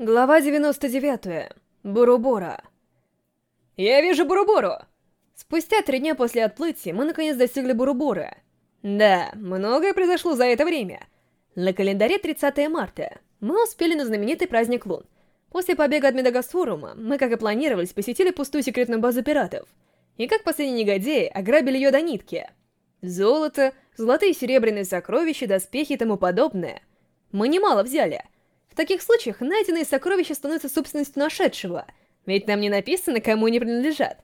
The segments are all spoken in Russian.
Глава 99. Бурубора. «Я вижу Бурубору!» Спустя три дня после отплытия мы наконец достигли Бурубора. Да, многое произошло за это время. На календаре 30 марта. Мы успели на знаменитый праздник Лун. После побега от Медагасфорума мы, как и планировались, посетили пустую секретную базу пиратов. И как последние негодяи, ограбили ее до нитки. Золото, золотые и серебряные сокровища, доспехи и тому подобное. Мы немало взяли — таких случаях найденные сокровища становятся собственностью нашедшего, ведь нам не написано, кому они принадлежат.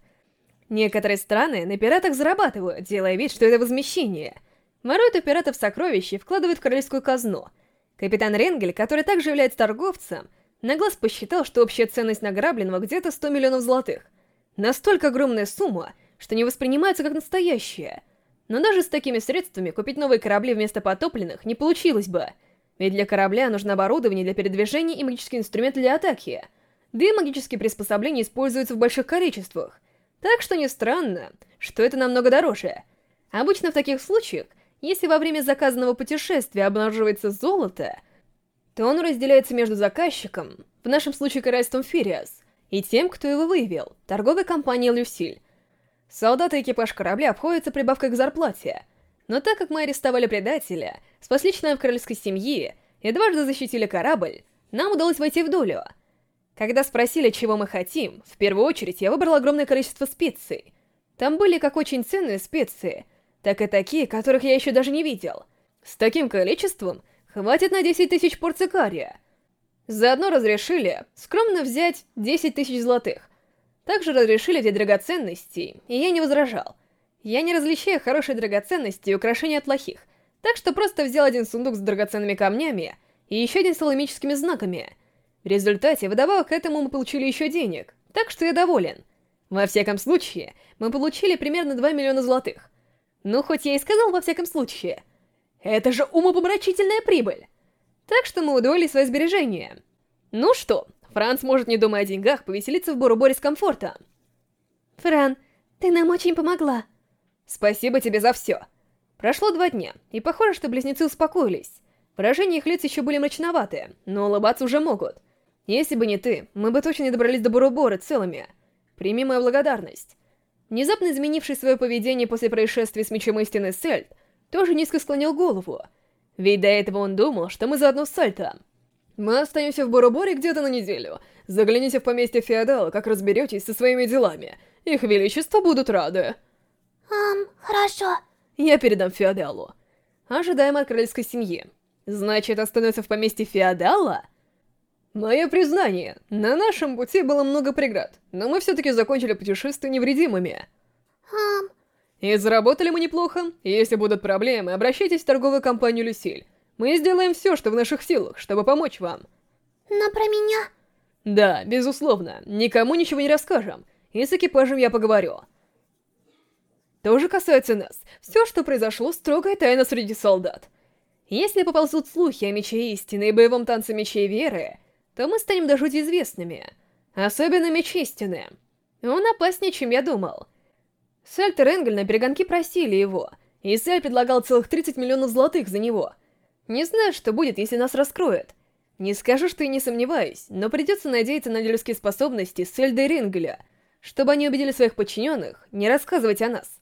Некоторые страны на пиратах зарабатывают, делая вид, что это возмещение. Воруют у пиратов сокровища и вкладывают в королевскую казну. Капитан Ренгель, который также является торговцем, на глаз посчитал, что общая ценность награбленного где-то 100 миллионов золотых. Настолько огромная сумма, что не воспринимается как настоящая. Но даже с такими средствами купить новые корабли вместо потопленных не получилось бы — ведь для корабля нужно оборудование для передвижения и магические инструменты для атаки. Да и магические приспособления используются в больших количествах. Так что не странно, что это намного дороже. Обычно в таких случаях, если во время заказанного путешествия обнаруживается золото, то он разделяется между заказчиком, в нашем случае королевством Фириас, и тем, кто его выявил, торговой компанией Люсиль. Солдаты и экипаж корабля обходятся прибавкой к зарплате — но так как мы арестовали предателя, спасли членов королевской семьи и дважды защитили корабль, нам удалось войти в долю. Когда спросили, чего мы хотим, в первую очередь я выбрал огромное количество специй. Там были как очень ценные специи, так и такие, которых я еще даже не видел. С таким количеством хватит на 10 тысяч порций кария. Заодно разрешили скромно взять 10 тысяч золотых. Также разрешили взять драгоценности, и я не возражал. Я не различаю хорошие драгоценности и украшения от плохих, так что просто взял один сундук с драгоценными камнями и еще один с алхимическими знаками. В результате, вдобавок к этому мы получили еще денег, так что я доволен. Во всяком случае, мы получили примерно 2 миллиона золотых. Ну, хоть я и сказал во всяком случае. Это же умопомрачительная прибыль! Так что мы удвоили свои сбережения. Ну что, Франц может, не думая о деньгах, повеселиться в Боруборе с комфортом. Фран, ты нам очень помогла. Спасибо тебе за все. Прошло два дня, и похоже, что близнецы успокоились. Выражения их лиц еще были мрачноватые, но улыбаться уже могут. Если бы не ты, мы бы точно не добрались до Бурубора целыми. Прими мою благодарность. Внезапно изменивший свое поведение после происшествия с Мечом Истины Сельд, тоже низко склонил голову. Ведь до этого он думал, что мы заодно с Сальто. Мы останемся в Буруборе где-то на неделю. Загляните в поместье Феодала, как разберетесь со своими делами. Их Величество будут рады. Эм, хорошо. Я передам Феодалу. Ожидаем от королевской семьи. Значит, остановится в поместье Феодала? Мое признание, на нашем пути было много преград, но мы все-таки закончили путешествие невредимыми. Эм... И заработали мы неплохо. Если будут проблемы, обращайтесь в торговую компанию Люсиль. Мы сделаем все, что в наших силах, чтобы помочь вам. Но про меня? Да, безусловно. Никому ничего не расскажем. И с экипажем я поговорю тоже касается нас. Все, что произошло, строгая тайна среди солдат. Если поползут слухи о Мече Истины и боевом танце Мечей Веры, то мы станем до жути известными. Особенно Меч Истины. Он опаснее, чем я думал. Сальт и Ренгель на перегонки просили его, и Саль предлагал целых 30 миллионов золотых за него. Не знаю, что будет, если нас раскроют. Не скажу, что и не сомневаюсь, но придется надеяться на людские способности Сельда и Ренгеля, чтобы они убедили своих подчиненных не рассказывать о нас.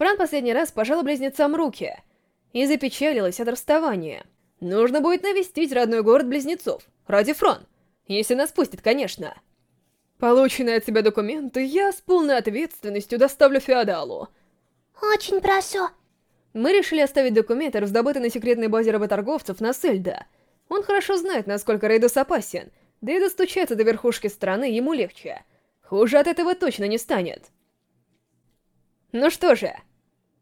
Фран последний раз пожала близнецам руки и запечалилась от расставания. Нужно будет навестить родной город близнецов, ради Фран, если нас пустят, конечно. Полученные от тебя документы я с полной ответственностью доставлю Феодалу. Очень прошу. Мы решили оставить документы, раздобытые на секретной базе работорговцев на Сельда. Он хорошо знает, насколько Рейдус опасен, да и достучаться до верхушки страны ему легче. Хуже от этого точно не станет. Ну что же,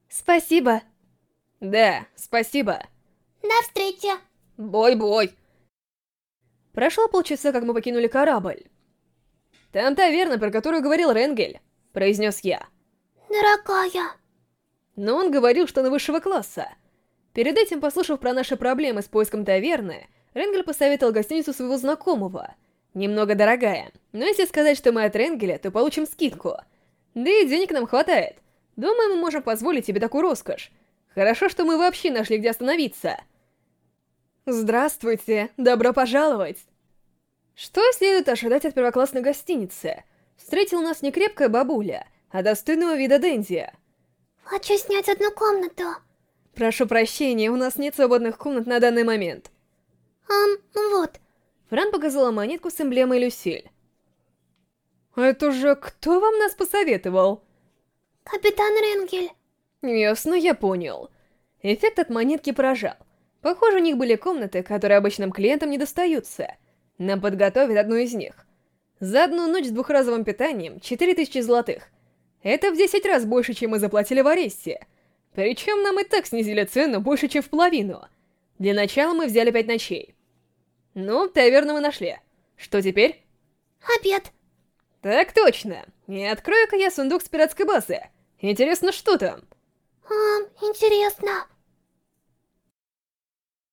Спасибо. Да, спасибо. До встречи. Бой-бой. Прошло полчаса, как мы покинули корабль. «Там таверна, про которую говорил Ренгель», — произнес я. «Дорогая». Но он говорил, что на высшего класса. Перед этим, послушав про наши проблемы с поиском таверны, Ренгель посоветовал гостиницу своего знакомого. Немного дорогая, но если сказать, что мы от Ренгеля, то получим скидку. Да и денег нам хватает. Думаю, мы можем позволить себе такую роскошь. Хорошо, что мы вообще нашли, где остановиться. Здравствуйте, добро пожаловать. Что следует ожидать от первоклассной гостиницы? Встретила нас не крепкая бабуля, а достойного вида Дэнди. Хочу снять одну комнату. Прошу прощения, у нас нет свободных комнат на данный момент. Ам, вот. Фран показала монетку с эмблемой Люсиль. Это же кто вам нас посоветовал? Капитан Ренгель. Ясно, я понял. Эффект от монетки поражал. Похоже, у них были комнаты, которые обычным клиентам не достаются. Нам подготовят одну из них. За одну ночь с двухразовым питанием 4000 золотых. Это в 10 раз больше, чем мы заплатили в аресте. Причем нам и так снизили цену больше, чем в половину. Для начала мы взяли 5 ночей. Ну, таверну мы нашли. Что теперь? Обед. Так точно. И открою-ка я сундук с пиратской базы. Интересно, что там? Ам, интересно.